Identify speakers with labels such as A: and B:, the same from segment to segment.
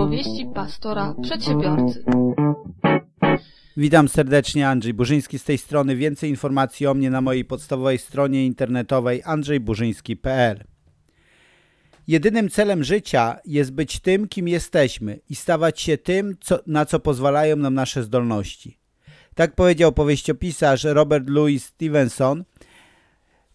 A: Opowieści pastora przedsiębiorcy.
B: Witam serdecznie, Andrzej Burzyński z tej strony. Więcej informacji o mnie na mojej podstawowej stronie internetowej andrzejburzyński.pl. Jedynym celem życia jest być tym, kim jesteśmy i stawać się tym, co, na co pozwalają nam nasze zdolności. Tak powiedział powieściopisarz Robert Louis Stevenson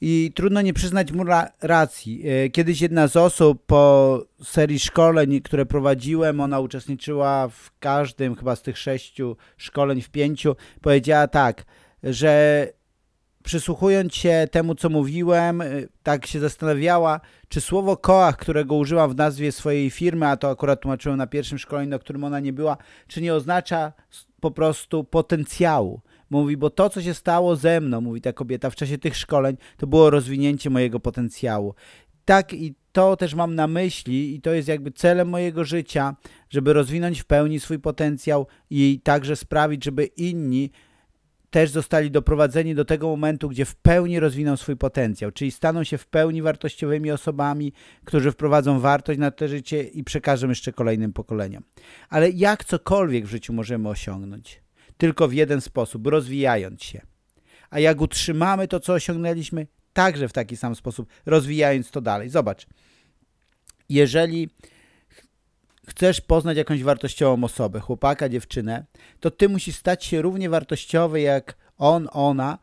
B: i trudno nie przyznać mu racji. E, kiedyś jedna z osób po serii szkoleń, które prowadziłem, ona uczestniczyła w każdym chyba z tych sześciu szkoleń w pięciu, powiedziała tak, że przysłuchując się temu, co mówiłem, e, tak się zastanawiała, czy słowo koach, którego użyłam w nazwie swojej firmy, a to akurat tłumaczyłem na pierwszym szkoleniu, na którym ona nie była, czy nie oznacza po prostu potencjału. Mówi, bo to, co się stało ze mną, mówi ta kobieta, w czasie tych szkoleń, to było rozwinięcie mojego potencjału. Tak i to też mam na myśli i to jest jakby celem mojego życia, żeby rozwinąć w pełni swój potencjał i także sprawić, żeby inni też zostali doprowadzeni do tego momentu, gdzie w pełni rozwiną swój potencjał, czyli staną się w pełni wartościowymi osobami, którzy wprowadzą wartość na to życie i przekażą jeszcze kolejnym pokoleniom. Ale jak cokolwiek w życiu możemy osiągnąć? Tylko w jeden sposób, rozwijając się. A jak utrzymamy to, co osiągnęliśmy, także w taki sam sposób, rozwijając to dalej. Zobacz, jeżeli chcesz poznać jakąś wartościową osobę, chłopaka, dziewczynę, to ty musisz stać się równie wartościowy jak on, ona,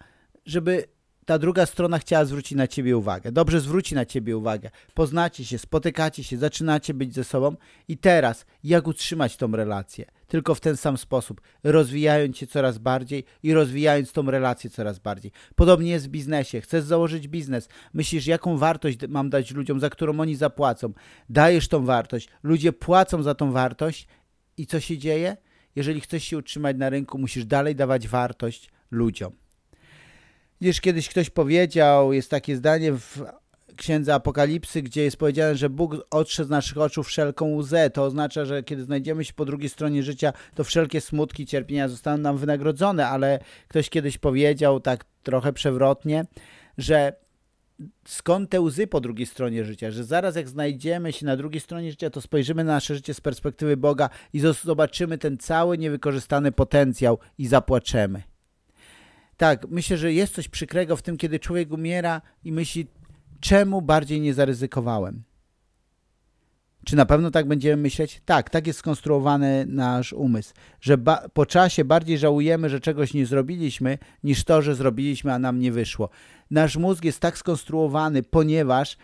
B: żeby ta druga strona chciała zwrócić na ciebie uwagę. Dobrze zwróci na ciebie uwagę. Poznacie się, spotykacie się, zaczynacie być ze sobą i teraz jak utrzymać tą relację? Tylko w ten sam sposób, rozwijając się coraz bardziej i rozwijając tą relację coraz bardziej. Podobnie jest w biznesie. Chcesz założyć biznes, myślisz jaką wartość mam dać ludziom, za którą oni zapłacą. Dajesz tą wartość, ludzie płacą za tą wartość i co się dzieje? Jeżeli chcesz się utrzymać na rynku, musisz dalej dawać wartość ludziom. Wiesz, kiedyś ktoś powiedział, jest takie zdanie w Księdze Apokalipsy, gdzie jest powiedziane, że Bóg otrze z naszych oczu wszelką łzę. To oznacza, że kiedy znajdziemy się po drugiej stronie życia, to wszelkie smutki, cierpienia zostaną nam wynagrodzone, ale ktoś kiedyś powiedział tak trochę przewrotnie, że skąd te łzy po drugiej stronie życia, że zaraz jak znajdziemy się na drugiej stronie życia, to spojrzymy na nasze życie z perspektywy Boga i zobaczymy ten cały niewykorzystany potencjał i zapłaczemy. Tak, myślę, że jest coś przykrego w tym, kiedy człowiek umiera i myśli, czemu bardziej nie zaryzykowałem? Czy na pewno tak będziemy myśleć? Tak, tak jest skonstruowany nasz umysł, że po czasie bardziej żałujemy, że czegoś nie zrobiliśmy, niż to, że zrobiliśmy, a nam nie wyszło. Nasz mózg jest tak skonstruowany, ponieważ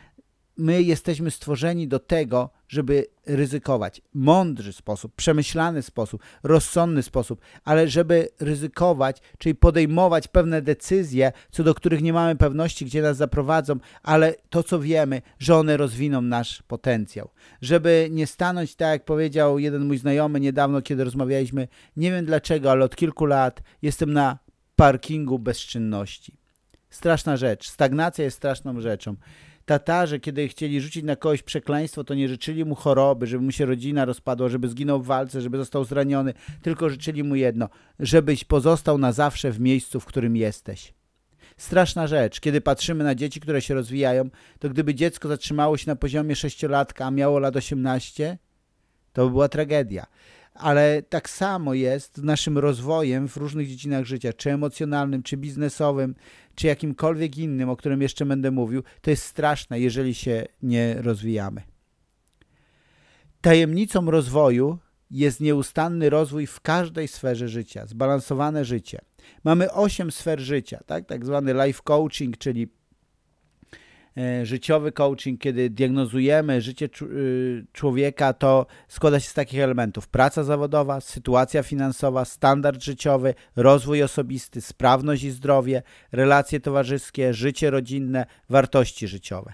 B: my jesteśmy stworzeni do tego, żeby ryzykować. Mądry sposób, przemyślany sposób, rozsądny sposób, ale żeby ryzykować, czyli podejmować pewne decyzje, co do których nie mamy pewności, gdzie nas zaprowadzą, ale to, co wiemy, że one rozwiną nasz potencjał. Żeby nie stanąć, tak jak powiedział jeden mój znajomy niedawno, kiedy rozmawialiśmy, nie wiem dlaczego, ale od kilku lat jestem na parkingu bezczynności. Straszna rzecz. Stagnacja jest straszną rzeczą. Tatarzy, kiedy chcieli rzucić na kogoś przekleństwo, to nie życzyli mu choroby, żeby mu się rodzina rozpadła, żeby zginął w walce, żeby został zraniony, tylko życzyli mu jedno, żebyś pozostał na zawsze w miejscu, w którym jesteś. Straszna rzecz, kiedy patrzymy na dzieci, które się rozwijają, to gdyby dziecko zatrzymało się na poziomie sześciolatka, a miało lat 18, to by była tragedia ale tak samo jest z naszym rozwojem w różnych dziedzinach życia, czy emocjonalnym, czy biznesowym, czy jakimkolwiek innym, o którym jeszcze będę mówił, to jest straszne, jeżeli się nie rozwijamy. Tajemnicą rozwoju jest nieustanny rozwój w każdej sferze życia, zbalansowane życie. Mamy osiem sfer życia, tak, tak zwany life coaching, czyli życiowy coaching, kiedy diagnozujemy życie y, człowieka, to składa się z takich elementów. Praca zawodowa, sytuacja finansowa, standard życiowy, rozwój osobisty, sprawność i zdrowie, relacje towarzyskie, życie rodzinne, wartości życiowe.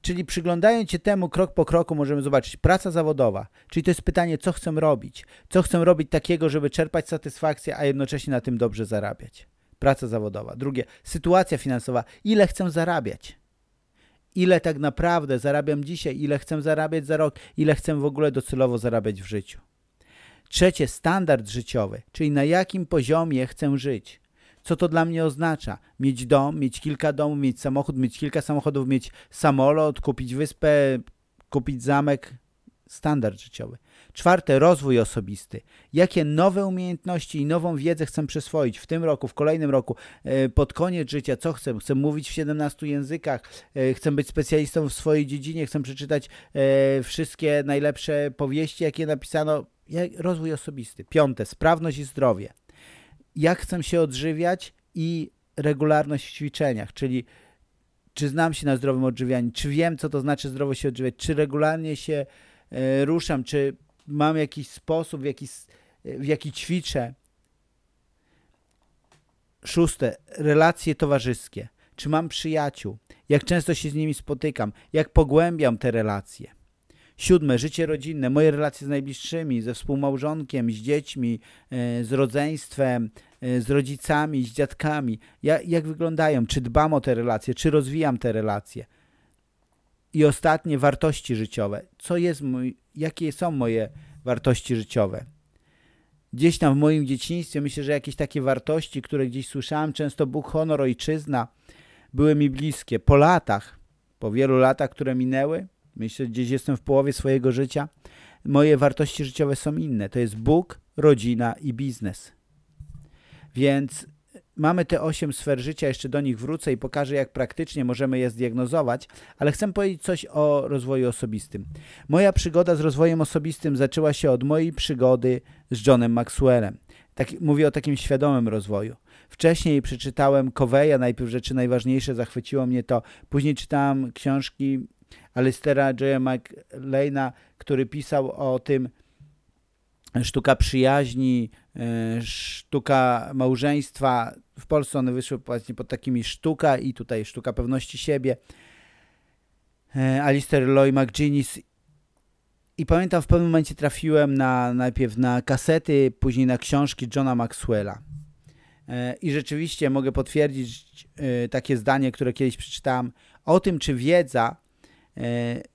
B: Czyli przyglądając się temu krok po kroku możemy zobaczyć praca zawodowa, czyli to jest pytanie, co chcę robić, co chcę robić takiego, żeby czerpać satysfakcję, a jednocześnie na tym dobrze zarabiać praca zawodowa. Drugie, sytuacja finansowa. Ile chcę zarabiać? Ile tak naprawdę zarabiam dzisiaj? Ile chcę zarabiać za rok? Ile chcę w ogóle docelowo zarabiać w życiu? Trzecie, standard życiowy, czyli na jakim poziomie chcę żyć. Co to dla mnie oznacza? Mieć dom, mieć kilka domów, mieć samochód, mieć kilka samochodów, mieć samolot, kupić wyspę, kupić zamek, standard życiowy. Czwarte, rozwój osobisty. Jakie nowe umiejętności i nową wiedzę chcę przyswoić w tym roku, w kolejnym roku, e, pod koniec życia, co chcę? Chcę mówić w 17 językach, e, chcę być specjalistą w swojej dziedzinie, chcę przeczytać e, wszystkie najlepsze powieści, jakie napisano. Rozwój osobisty. Piąte, sprawność i zdrowie. Jak chcę się odżywiać i regularność w ćwiczeniach, czyli czy znam się na zdrowym odżywianiu, czy wiem, co to znaczy zdrowo się odżywiać, czy regularnie się ruszam, czy mam jakiś sposób, w jaki, w jaki ćwiczę. Szóste, relacje towarzyskie. Czy mam przyjaciół? Jak często się z nimi spotykam? Jak pogłębiam te relacje? Siódme, życie rodzinne, moje relacje z najbliższymi, ze współmałżonkiem, z dziećmi, e, z rodzeństwem, e, z rodzicami, z dziadkami. Jak, jak wyglądają? Czy dbam o te relacje? Czy rozwijam te relacje? I ostatnie, wartości życiowe. Co jest mój, jakie są moje wartości życiowe? Gdzieś tam w moim dzieciństwie myślę, że jakieś takie wartości, które gdzieś słyszałem, często Bóg, honor, ojczyzna, były mi bliskie. Po latach, po wielu latach, które minęły, myślę, że gdzieś jestem w połowie swojego życia, moje wartości życiowe są inne. To jest Bóg, rodzina i biznes. Więc mamy te osiem sfer życia, jeszcze do nich wrócę i pokażę, jak praktycznie możemy je zdiagnozować, ale chcę powiedzieć coś o rozwoju osobistym. Moja przygoda z rozwojem osobistym zaczęła się od mojej przygody z Johnem Maxwellem. Tak, mówię o takim świadomym rozwoju. Wcześniej przeczytałem Coveya, najpierw rzeczy najważniejsze, zachwyciło mnie to. Później czytałem książki Alistera J. McLeana, który pisał o tym, sztuka przyjaźni, e, sztuka małżeństwa. W Polsce one wyszły właśnie pod takimi sztuka i tutaj sztuka pewności siebie. E, Alistair Loy McGinnis i pamiętam w pewnym momencie trafiłem na, najpierw na kasety, później na książki Johna Maxwella. E, I rzeczywiście mogę potwierdzić takie zdanie, które kiedyś przeczytałem o tym, czy wiedza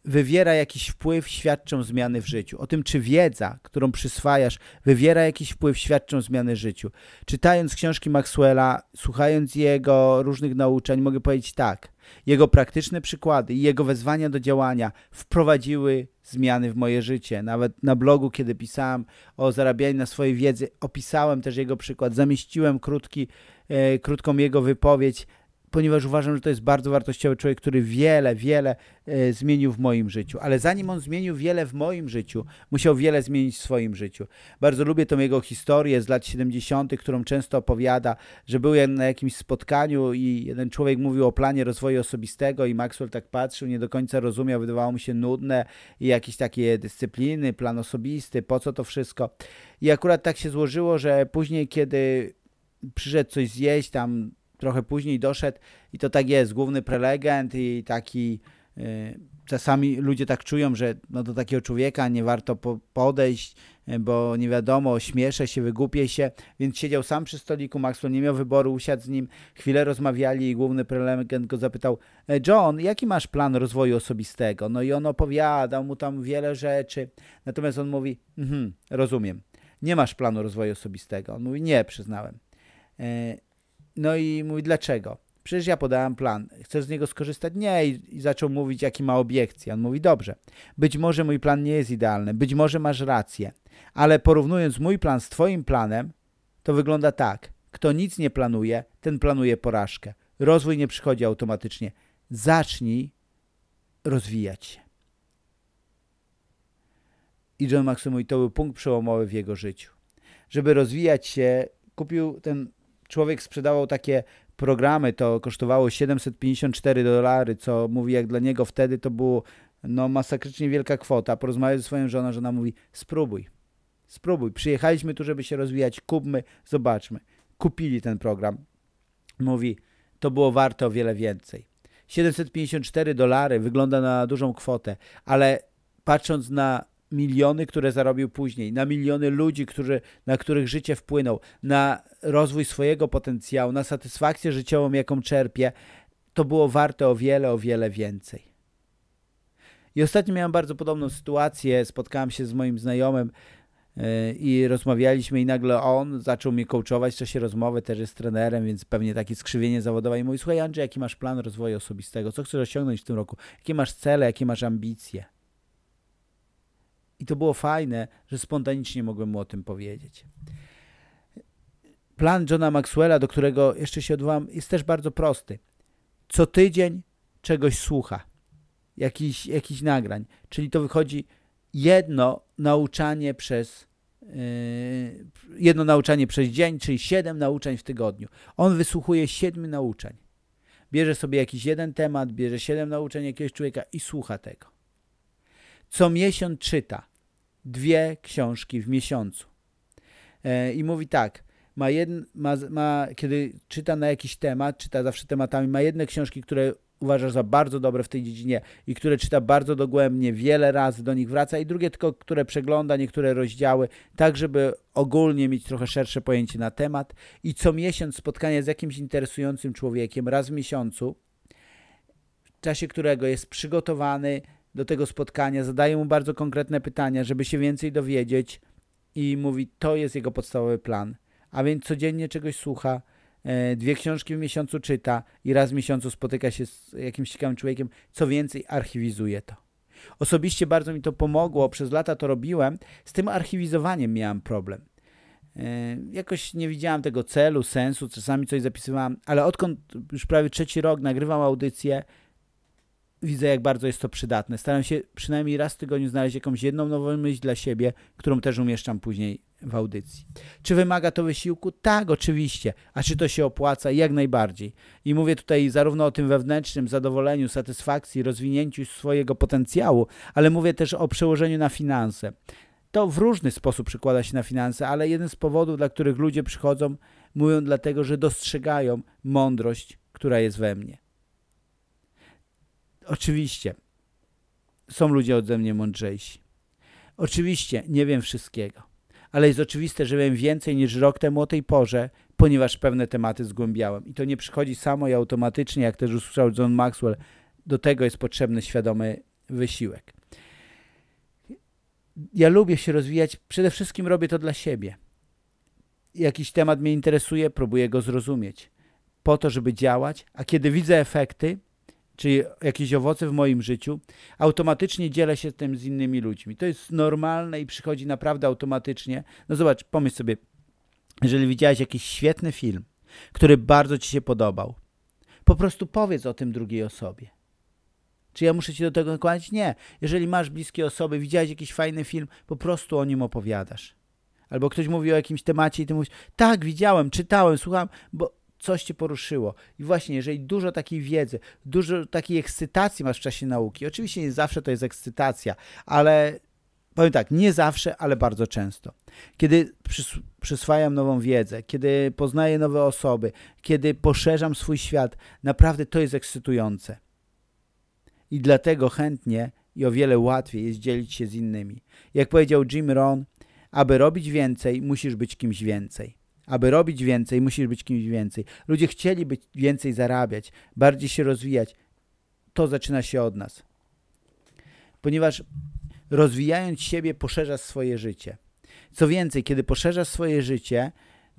B: wywiera jakiś wpływ, świadczą zmiany w życiu. O tym, czy wiedza, którą przyswajasz, wywiera jakiś wpływ, świadczą zmiany w życiu. Czytając książki Maxwella, słuchając jego różnych nauczeń, mogę powiedzieć tak. Jego praktyczne przykłady i jego wezwania do działania wprowadziły zmiany w moje życie. Nawet na blogu, kiedy pisałem o zarabianiu na swojej wiedzy, opisałem też jego przykład, zamieściłem krótki, e, krótką jego wypowiedź ponieważ uważam, że to jest bardzo wartościowy człowiek, który wiele, wiele e, zmienił w moim życiu. Ale zanim on zmienił wiele w moim życiu, musiał wiele zmienić w swoim życiu. Bardzo lubię tą jego historię z lat 70., którą często opowiada, że był na jakimś spotkaniu i jeden człowiek mówił o planie rozwoju osobistego i Maxwell tak patrzył, nie do końca rozumiał, wydawało mu się nudne i jakieś takie dyscypliny, plan osobisty, po co to wszystko. I akurat tak się złożyło, że później, kiedy przyszedł coś zjeść, tam trochę później doszedł i to tak jest, główny prelegent i taki y, czasami ludzie tak czują, że no do takiego człowieka nie warto po, podejść, y, bo nie wiadomo, śmieszę się, wygłupię się, więc siedział sam przy stoliku, Maxwell nie miał wyboru, usiadł z nim, chwilę rozmawiali i główny prelegent go zapytał, e, John, jaki masz plan rozwoju osobistego? No i on opowiadał mu tam wiele rzeczy, natomiast on mówi, mhm, rozumiem, nie masz planu rozwoju osobistego. On mówi, nie, przyznałem. No i mówi, dlaczego? Przecież ja podałem plan. Chcesz z niego skorzystać? Nie. I, I, zaczął mówić, jaki ma obiekcje. On mówi, dobrze, być może mój plan nie jest idealny, być może masz rację, ale porównując mój plan z twoim planem, to wygląda tak. Kto nic nie planuje, ten planuje porażkę. Rozwój nie przychodzi automatycznie. Zacznij rozwijać się. I John Maxwell mówi, to był punkt przełomowy w jego życiu. Żeby rozwijać się, kupił ten człowiek sprzedawał takie programy, to kosztowało 754 dolary, co mówi jak dla niego wtedy to było no masakrycznie wielka kwota. Porozmawiał ze swoją żoną, żona mówi spróbuj, spróbuj. Przyjechaliśmy tu, żeby się rozwijać, kupmy, zobaczmy. Kupili ten program. Mówi, to było warte o wiele więcej. 754 dolary wygląda na dużą kwotę, ale patrząc na miliony, które zarobił później, na miliony ludzi, którzy, na których życie wpłynął, na rozwój swojego potencjału, na satysfakcję życiową, jaką czerpie, to było warte o wiele, o wiele więcej. I ostatnio miałem bardzo podobną sytuację. Spotkałem się z moim znajomym yy, i rozmawialiśmy i nagle on zaczął mnie coachować w czasie rozmowy, też jest trenerem, więc pewnie takie skrzywienie zawodowe i mówi, słuchaj Andrzej, jaki masz plan rozwoju osobistego? Co chcesz osiągnąć w tym roku? Jakie masz cele, jakie masz ambicje? I to było fajne, że spontanicznie mogłem mu o tym powiedzieć. Plan Johna Maxwella, do którego jeszcze się odwołam, jest też bardzo prosty. Co tydzień czegoś słucha, jakichś jakich nagrań, czyli to wychodzi jedno nauczanie przez yy, jedno nauczanie przez dzień, czyli siedem nauczeń w tygodniu. On wysłuchuje siedmiu nauczeń. Bierze sobie jakiś jeden temat, bierze siedem nauczeń jakiegoś człowieka i słucha tego. Co miesiąc czyta dwie książki w miesiącu. Yy, I mówi tak, ma, jedn, ma, ma, kiedy czyta na jakiś temat, czyta zawsze tematami, ma jedne książki, które uważa za bardzo dobre w tej dziedzinie i które czyta bardzo dogłębnie, wiele razy do nich wraca i drugie tylko, które przegląda niektóre rozdziały, tak żeby ogólnie mieć trochę szersze pojęcie na temat i co miesiąc spotkanie z jakimś interesującym człowiekiem, raz w miesiącu, w czasie którego jest przygotowany do tego spotkania, zadaje mu bardzo konkretne pytania, żeby się więcej dowiedzieć i mówi, to jest jego podstawowy plan. A więc codziennie czegoś słucha, E, dwie książki w miesiącu czyta i raz w miesiącu spotyka się z jakimś ciekawym człowiekiem, co więcej archiwizuje to. Osobiście bardzo mi to pomogło, przez lata to robiłem, z tym archiwizowaniem miałem problem. E, jakoś nie widziałem tego celu, sensu, czasami coś zapisywałem, ale odkąd już prawie trzeci rok nagrywam audycję, widzę jak bardzo jest to przydatne. Staram się przynajmniej raz w tygodniu znaleźć jakąś jedną nową myśl dla siebie, którą też umieszczam później w audycji. Czy wymaga to wysiłku? Tak, oczywiście. A czy to się opłaca? Jak najbardziej. I mówię tutaj zarówno o tym wewnętrznym zadowoleniu, satysfakcji, rozwinięciu swojego potencjału, ale mówię też o przełożeniu na finanse. To w różny sposób przekłada się na finanse, ale jeden z powodów, dla których ludzie przychodzą, mówią dlatego, że dostrzegają mądrość, która jest we mnie. Oczywiście są ludzie ode mnie mądrzejsi. Oczywiście nie wiem wszystkiego ale jest oczywiste, że wiem więcej niż rok temu o tej porze, ponieważ pewne tematy zgłębiałem. I to nie przychodzi samo i automatycznie, jak też usłyszał John Maxwell, do tego jest potrzebny świadomy wysiłek. Ja lubię się rozwijać, przede wszystkim robię to dla siebie. Jakiś temat mnie interesuje, próbuję go zrozumieć, po to, żeby działać, a kiedy widzę efekty, czyli jakieś owoce w moim życiu, automatycznie dzielę się tym z innymi ludźmi. To jest normalne i przychodzi naprawdę automatycznie. No zobacz, pomyśl sobie, jeżeli widziałeś jakiś świetny film, który bardzo ci się podobał, po prostu powiedz o tym drugiej osobie. Czy ja muszę ci do tego nakłaniać? Nie. Jeżeli masz bliskie osoby, widziałeś jakiś fajny film, po prostu o nim opowiadasz. Albo ktoś mówi o jakimś temacie i ty mówisz, tak, widziałem, czytałem, słuchałem, bo coś cię poruszyło. I właśnie, jeżeli dużo takiej wiedzy, dużo takiej ekscytacji masz w czasie nauki, oczywiście nie zawsze to jest ekscytacja, ale powiem tak, nie zawsze, ale bardzo często. Kiedy przys przyswajam nową wiedzę, kiedy poznaję nowe osoby, kiedy poszerzam swój świat, naprawdę to jest ekscytujące. I dlatego chętnie i o wiele łatwiej jest dzielić się z innymi. Jak powiedział Jim Rohn, aby robić więcej, musisz być kimś więcej. Aby robić więcej, musisz być kimś więcej. Ludzie chcieli być więcej zarabiać, bardziej się rozwijać. To zaczyna się od nas. Ponieważ rozwijając siebie, poszerzasz swoje życie. Co więcej, kiedy poszerzasz swoje życie,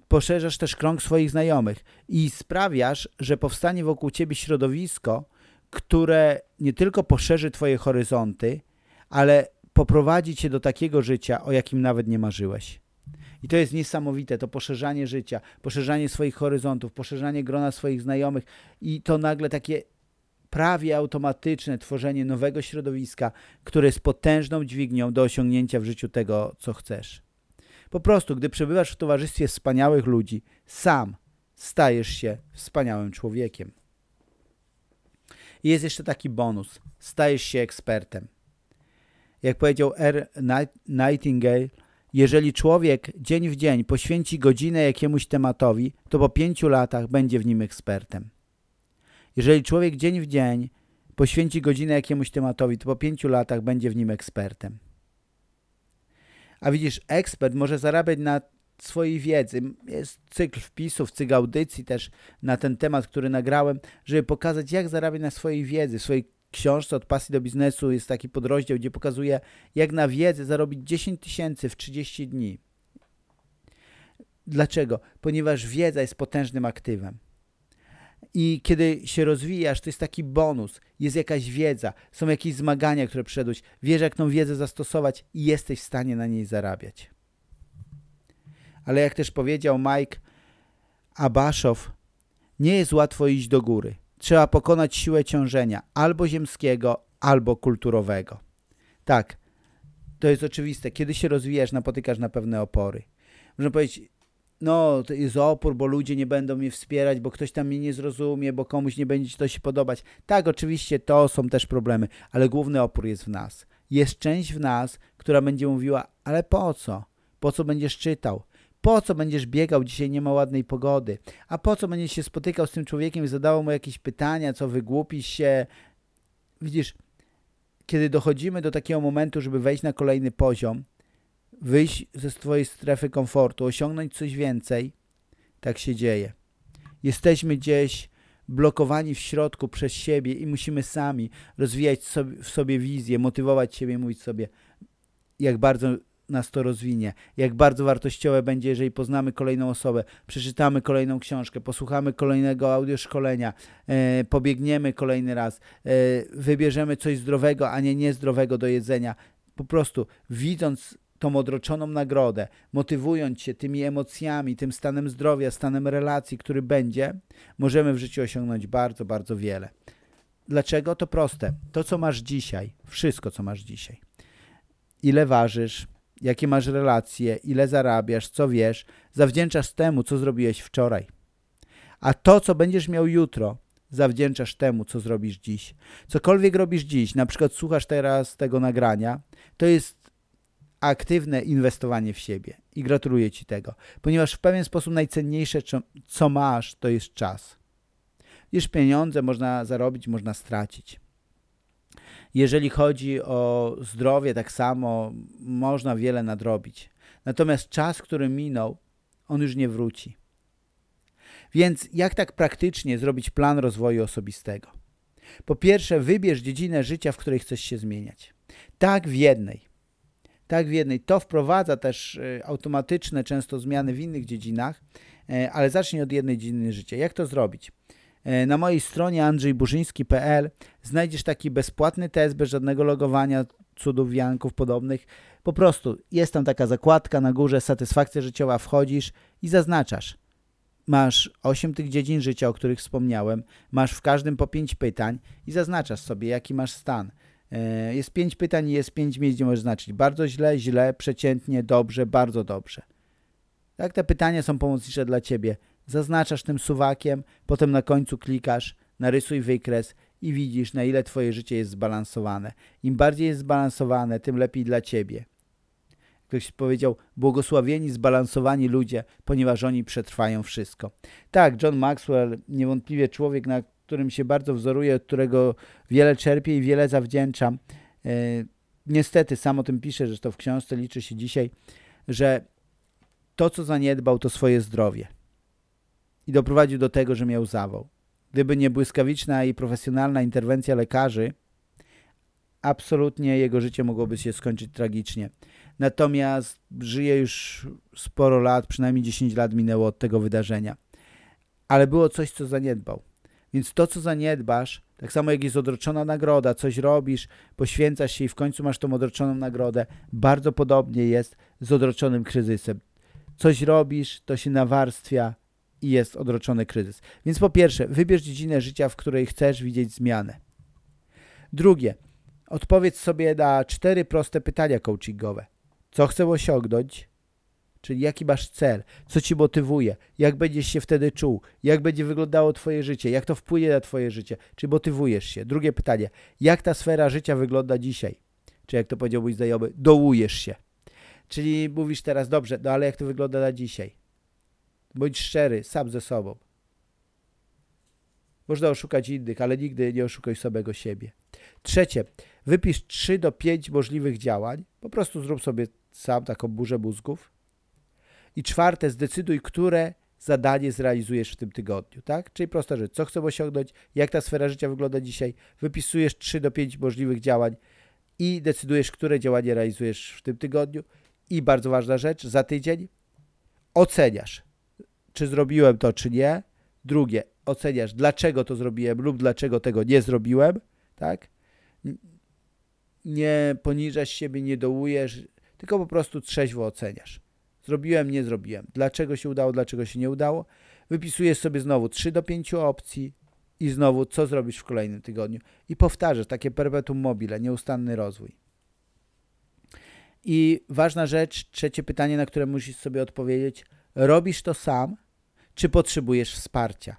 B: poszerzasz też krąg swoich znajomych i sprawiasz, że powstanie wokół ciebie środowisko, które nie tylko poszerzy twoje horyzonty, ale poprowadzi cię do takiego życia, o jakim nawet nie marzyłeś. I to jest niesamowite, to poszerzanie życia, poszerzanie swoich horyzontów, poszerzanie grona swoich znajomych i to nagle takie prawie automatyczne tworzenie nowego środowiska, które jest potężną dźwignią do osiągnięcia w życiu tego, co chcesz. Po prostu, gdy przebywasz w towarzystwie wspaniałych ludzi, sam stajesz się wspaniałym człowiekiem. I jest jeszcze taki bonus. Stajesz się ekspertem. Jak powiedział R. Nightingale, jeżeli człowiek dzień w dzień poświęci godzinę jakiemuś tematowi, to po pięciu latach będzie w nim ekspertem. Jeżeli człowiek dzień w dzień poświęci godzinę jakiemuś tematowi, to po pięciu latach będzie w nim ekspertem. A widzisz, ekspert może zarabiać na swojej wiedzy. Jest cykl wpisów, cykl audycji też na ten temat, który nagrałem, żeby pokazać, jak zarabiać na swojej wiedzy, swojej książce Od pasji do biznesu jest taki podrozdział, gdzie pokazuje, jak na wiedzę zarobić 10 tysięcy w 30 dni. Dlaczego? Ponieważ wiedza jest potężnym aktywem. I kiedy się rozwijasz, to jest taki bonus, jest jakaś wiedza, są jakieś zmagania, które przeszedłeś, wiesz jak tą wiedzę zastosować i jesteś w stanie na niej zarabiać. Ale jak też powiedział Mike Abaszow, nie jest łatwo iść do góry. Trzeba pokonać siłę ciążenia albo ziemskiego, albo kulturowego. Tak, to jest oczywiste. Kiedy się rozwijasz, napotykasz na pewne opory. Można powiedzieć, no to jest opór, bo ludzie nie będą mnie wspierać, bo ktoś tam mnie nie zrozumie, bo komuś nie będzie to się podobać. Tak, oczywiście to są też problemy, ale główny opór jest w nas. Jest część w nas, która będzie mówiła, ale po co? Po co będziesz czytał? Po co będziesz biegał, dzisiaj nie ma ładnej pogody? A po co będziesz się spotykał z tym człowiekiem i zadawał mu jakieś pytania, co wygłupisz się? Widzisz, kiedy dochodzimy do takiego momentu, żeby wejść na kolejny poziom, wyjść ze swojej strefy komfortu, osiągnąć coś więcej, tak się dzieje. Jesteśmy gdzieś blokowani w środku przez siebie i musimy sami rozwijać w sobie wizję, motywować siebie, mówić sobie, jak bardzo nas to rozwinie, jak bardzo wartościowe będzie, jeżeli poznamy kolejną osobę, przeczytamy kolejną książkę, posłuchamy kolejnego audioszkolenia, e, pobiegniemy kolejny raz, e, wybierzemy coś zdrowego, a nie niezdrowego do jedzenia. Po prostu widząc tą odroczoną nagrodę, motywując się tymi emocjami, tym stanem zdrowia, stanem relacji, który będzie, możemy w życiu osiągnąć bardzo, bardzo wiele. Dlaczego? To proste. To, co masz dzisiaj, wszystko, co masz dzisiaj. Ile ważysz, jakie masz relacje, ile zarabiasz, co wiesz, zawdzięczasz temu, co zrobiłeś wczoraj. A to, co będziesz miał jutro, zawdzięczasz temu, co zrobisz dziś. Cokolwiek robisz dziś, na przykład słuchasz teraz tego nagrania, to jest aktywne inwestowanie w siebie i gratuluję Ci tego, ponieważ w pewien sposób najcenniejsze, co masz, to jest czas. Wiesz, pieniądze można zarobić, można stracić. Jeżeli chodzi o zdrowie, tak samo można wiele nadrobić. Natomiast czas, który minął, on już nie wróci. Więc jak tak praktycznie zrobić plan rozwoju osobistego? Po pierwsze, wybierz dziedzinę życia, w której chcesz się zmieniać. Tak w jednej. Tak w jednej. To wprowadza też y, automatyczne często zmiany w innych dziedzinach, y, ale zacznij od jednej dziedziny życia. Jak to zrobić? E, na mojej stronie andrzejburzyński.pl znajdziesz taki bezpłatny test bez żadnego logowania, cudów, wianków podobnych. Po prostu jest tam taka zakładka na górze, satysfakcja życiowa, wchodzisz i zaznaczasz. Masz 8 tych dziedzin życia, o których wspomniałem, masz w każdym po 5 pytań i zaznaczasz sobie, jaki masz stan. E, jest 5 pytań i jest 5 miejsc, gdzie możesz znaczyć bardzo źle, źle, przeciętnie, dobrze, bardzo dobrze. Jak te pytania są pomocnicze dla Ciebie? Zaznaczasz tym suwakiem, potem na końcu klikasz, narysuj wykres i widzisz, na ile Twoje życie jest zbalansowane. Im bardziej jest zbalansowane, tym lepiej dla Ciebie. Ktoś powiedział, błogosławieni, zbalansowani ludzie, ponieważ oni przetrwają wszystko. Tak, John Maxwell, niewątpliwie człowiek, na którym się bardzo wzoruję, od którego wiele czerpię i wiele zawdzięczam. E, niestety, sam o tym pisze, że to w książce liczy się dzisiaj, że to, co zaniedbał, to swoje zdrowie i doprowadził do tego, że miał zawał. Gdyby nie błyskawiczna i profesjonalna interwencja lekarzy, absolutnie jego życie mogłoby się skończyć tragicznie. Natomiast żyje już sporo lat, przynajmniej 10 lat minęło od tego wydarzenia. Ale było coś, co zaniedbał. Więc to, co zaniedbasz, tak samo jak jest odroczona nagroda, coś robisz, poświęcasz się i w końcu masz tą odroczoną nagrodę, bardzo podobnie jest z odroczonym kryzysem. Coś robisz, to się nawarstwia, i jest odroczony kryzys. Więc po pierwsze, wybierz dziedzinę życia, w której chcesz widzieć zmianę. Drugie, odpowiedz sobie na cztery proste pytania coachingowe. Co chcę osiągnąć? Czyli jaki masz cel? Co ci motywuje? Jak będziesz się wtedy czuł? Jak będzie wyglądało twoje życie? Jak to wpłynie na twoje życie? Czy motywujesz się? Drugie pytanie. Jak ta sfera życia wygląda dzisiaj? Czy jak to powiedział mój znajomy, dołujesz się. Czyli mówisz teraz, dobrze, no ale jak to wygląda na dzisiaj? Bądź szczery, sam ze sobą. Można oszukać innych, ale nigdy nie oszukaj samego siebie. Trzecie, wypisz 3 do 5 możliwych działań. Po prostu zrób sobie sam taką burzę mózgów. I czwarte, zdecyduj, które zadanie zrealizujesz w tym tygodniu, tak? Czyli prosta rzecz, co chcę osiągnąć, jak ta sfera życia wygląda dzisiaj, wypisujesz 3 do 5 możliwych działań i decydujesz, które działanie realizujesz w tym tygodniu. I bardzo ważna rzecz, za tydzień oceniasz, czy zrobiłem to, czy nie, Drugie, oceniasz, dlaczego to zrobiłem lub dlaczego tego nie zrobiłem, tak? Nie poniżasz siebie, nie dołujesz, tylko po prostu trzeźwo oceniasz. Zrobiłem, nie zrobiłem. Dlaczego się udało, dlaczego się nie udało? Wypisujesz sobie znowu 3 do 5 opcji i znowu co zrobisz w kolejnym tygodniu. I powtarzasz takie perpetuum mobile, nieustanny rozwój. I ważna rzecz, trzecie pytanie, na które musisz sobie odpowiedzieć. Robisz to sam, czy potrzebujesz wsparcia?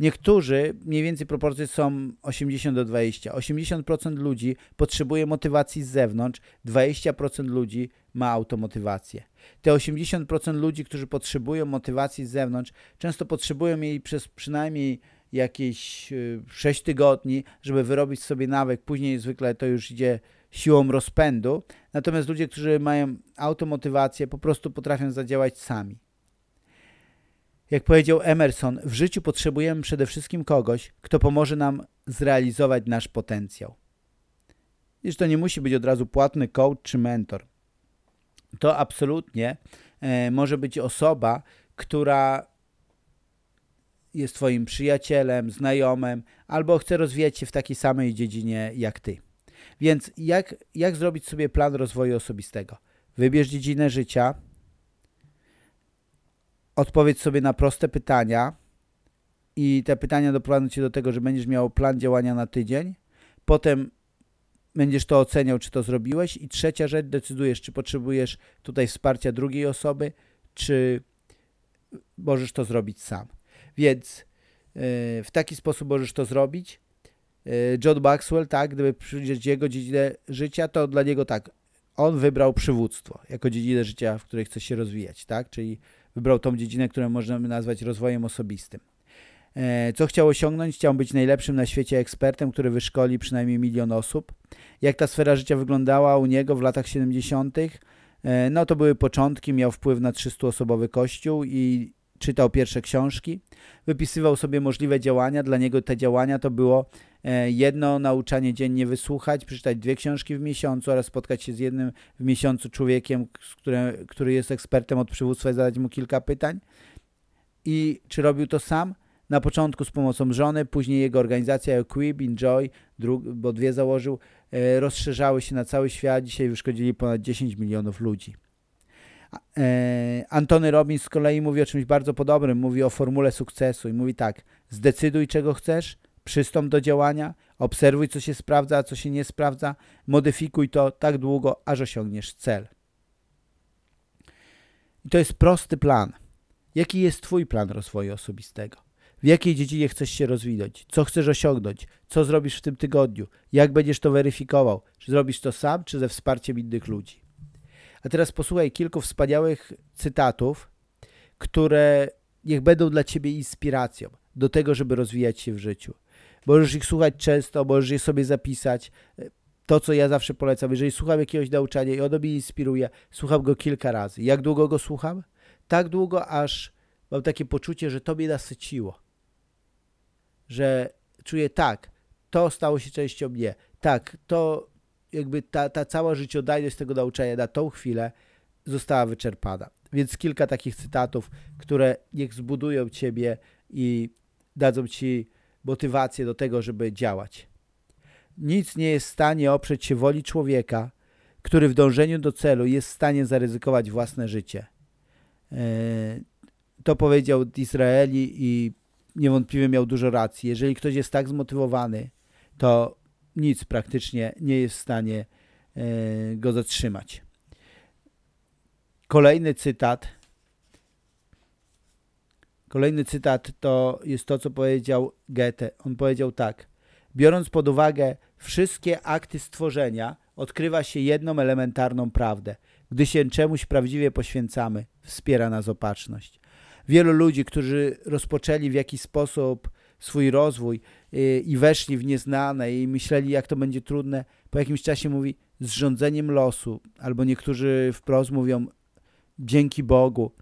B: Niektórzy, mniej więcej proporcje są 80 do 20. 80% ludzi potrzebuje motywacji z zewnątrz, 20% ludzi ma automotywację. Te 80% ludzi, którzy potrzebują motywacji z zewnątrz, często potrzebują jej przez przynajmniej jakieś 6 y, tygodni, żeby wyrobić sobie nawyk. Później zwykle to już idzie siłą rozpędu. Natomiast ludzie, którzy mają automotywację, po prostu potrafią zadziałać sami. Jak powiedział Emerson, w życiu potrzebujemy przede wszystkim kogoś, kto pomoże nam zrealizować nasz potencjał. Iż to nie musi być od razu płatny coach czy mentor. To absolutnie e, może być osoba, która jest Twoim przyjacielem, znajomym, albo chce rozwijać się w takiej samej dziedzinie jak Ty. Więc jak, jak zrobić sobie plan rozwoju osobistego? Wybierz dziedzinę życia, odpowiedz sobie na proste pytania i te pytania doprowadzą Cię do tego, że będziesz miał plan działania na tydzień, potem będziesz to oceniał, czy to zrobiłeś i trzecia rzecz, decydujesz, czy potrzebujesz tutaj wsparcia drugiej osoby, czy możesz to zrobić sam. Więc yy, w taki sposób możesz to zrobić. Yy, John Maxwell, tak, gdyby przyjrzeć jego dziedzinę życia, to dla niego tak, on wybrał przywództwo jako dziedzinę życia, w której chce się rozwijać, tak, czyli wybrał tą dziedzinę, którą możemy nazwać rozwojem osobistym. E, co chciał osiągnąć? Chciał być najlepszym na świecie ekspertem, który wyszkoli przynajmniej milion osób. Jak ta sfera życia wyglądała u niego w latach 70., e, no to były początki, miał wpływ na 300-osobowy kościół i czytał pierwsze książki, wypisywał sobie możliwe działania. Dla niego te działania to było e, jedno nauczanie dziennie wysłuchać, przeczytać dwie książki w miesiącu oraz spotkać się z jednym w miesiącu człowiekiem, który, który jest ekspertem od przywództwa i zadać mu kilka pytań. I czy robił to sam? Na początku z pomocą żony, później jego organizacja Equip, Enjoy, bo dwie założył, e, rozszerzały się na cały świat. Dzisiaj wyszkodzili ponad 10 milionów ludzi. E, Antony Robbins z kolei mówi o czymś bardzo podobnym, mówi o formule sukcesu i mówi tak, zdecyduj czego chcesz, przystąp do działania, obserwuj co się sprawdza, a co się nie sprawdza, modyfikuj to tak długo, aż osiągniesz cel. I to jest prosty plan. Jaki jest Twój plan rozwoju osobistego? W jakiej dziedzinie chcesz się rozwinąć? Co chcesz osiągnąć? Co zrobisz w tym tygodniu? Jak będziesz to weryfikował? Czy zrobisz to sam, czy ze wsparciem innych ludzi? A teraz posłuchaj kilku wspaniałych cytatów, które niech będą dla Ciebie inspiracją do tego, żeby rozwijać się w życiu. Możesz ich słuchać często, możesz je sobie zapisać. To, co ja zawsze polecam, jeżeli słucham jakiegoś nauczania i ono mnie inspiruje, słucham go kilka razy. Jak długo go słucham? Tak długo, aż mam takie poczucie, że to mnie nasyciło. Że czuję tak, to stało się częścią mnie. Tak, to jakby ta, ta cała życiodajność tego nauczania na tą chwilę została wyczerpana. Więc kilka takich cytatów, które niech zbudują Ciebie i dadzą Ci motywację do tego, żeby działać. Nic nie jest w stanie oprzeć się woli człowieka, który w dążeniu do celu jest w stanie zaryzykować własne życie. E, to powiedział Disraeli i niewątpliwie miał dużo racji. Jeżeli ktoś jest tak zmotywowany, to nic praktycznie nie jest w stanie e, go zatrzymać. Kolejny cytat. Kolejny cytat to jest to, co powiedział Goethe. On powiedział tak. Biorąc pod uwagę wszystkie akty stworzenia, odkrywa się jedną elementarną prawdę. Gdy się czemuś prawdziwie poświęcamy, wspiera nas opatrzność. Wielu ludzi, którzy rozpoczęli w jakiś sposób swój rozwój i weszli w nieznane i myśleli, jak to będzie trudne, po jakimś czasie mówi z rządzeniem losu, albo niektórzy wprost mówią dzięki Bogu.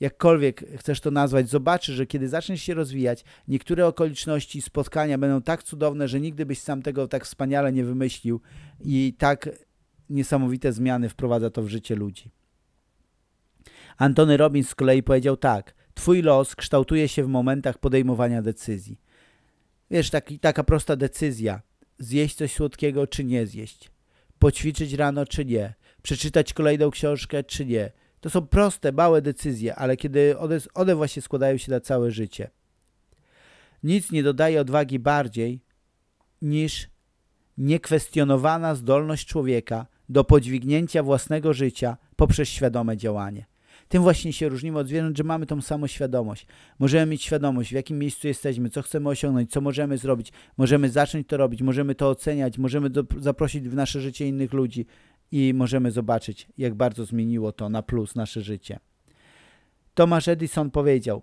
B: Jakkolwiek chcesz to nazwać, zobaczysz, że kiedy zaczniesz się rozwijać, niektóre okoliczności, spotkania będą tak cudowne, że nigdy byś sam tego tak wspaniale nie wymyślił i tak niesamowite zmiany wprowadza to w życie ludzi. Antony Robbins z kolei powiedział tak, Twój los kształtuje się w momentach podejmowania decyzji. Wiesz, taki, taka prosta decyzja: zjeść coś słodkiego czy nie zjeść, poćwiczyć rano czy nie, przeczytać kolejną książkę czy nie. To są proste, małe decyzje, ale kiedy one, one właśnie składają się na całe życie. Nic nie dodaje odwagi bardziej niż niekwestionowana zdolność człowieka do podźwignięcia własnego życia poprzez świadome działanie. Tym właśnie się różnimy od zwierząt, że mamy tą samą świadomość. Możemy mieć świadomość, w jakim miejscu jesteśmy, co chcemy osiągnąć, co możemy zrobić. Możemy zacząć to robić, możemy to oceniać, możemy do, zaprosić w nasze życie innych ludzi i możemy zobaczyć, jak bardzo zmieniło to na plus nasze życie. Thomas Edison powiedział: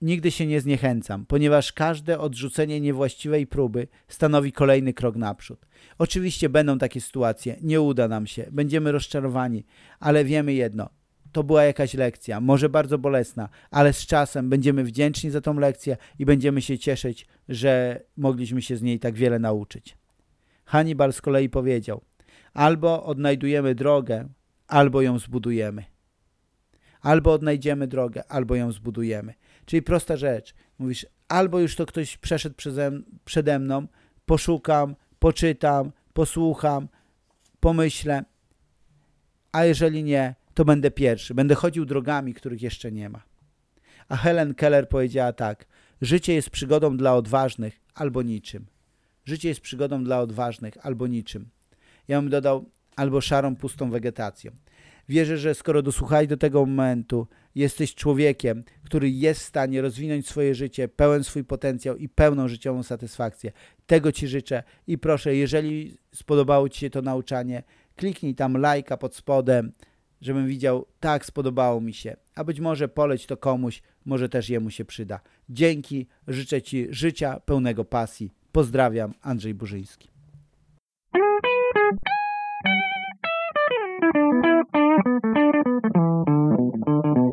B: Nigdy się nie zniechęcam, ponieważ każde odrzucenie niewłaściwej próby stanowi kolejny krok naprzód. Oczywiście będą takie sytuacje, nie uda nam się, będziemy rozczarowani, ale wiemy jedno: to była jakaś lekcja, może bardzo bolesna, ale z czasem będziemy wdzięczni za tą lekcję i będziemy się cieszyć, że mogliśmy się z niej tak wiele nauczyć. Hannibal z kolei powiedział: Albo odnajdujemy drogę, albo ją zbudujemy. Albo odnajdziemy drogę, albo ją zbudujemy. Czyli prosta rzecz. Mówisz, albo już to ktoś przeszedł przeze, przede mną, poszukam, poczytam, posłucham, pomyślę, a jeżeli nie, to będę pierwszy. Będę chodził drogami, których jeszcze nie ma. A Helen Keller powiedziała tak: Życie jest przygodą dla odważnych albo niczym. Życie jest przygodą dla odważnych albo niczym. Ja bym dodał albo szarą, pustą wegetacją. Wierzę, że skoro dosłuchałeś do tego momentu, jesteś człowiekiem, który jest w stanie rozwinąć swoje życie, pełen swój potencjał i pełną życiową satysfakcję. Tego Ci życzę i proszę, jeżeli spodobało Ci się to nauczanie, kliknij tam lajka pod spodem, żebym widział, tak, spodobało mi się. A być może poleć to komuś, może też jemu się przyda. Dzięki, życzę Ci życia pełnego pasji. Pozdrawiam, Andrzej Burzyński.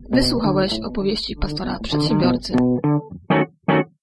A: Wysłuchałeś opowieści pastora przedsiębiorcy.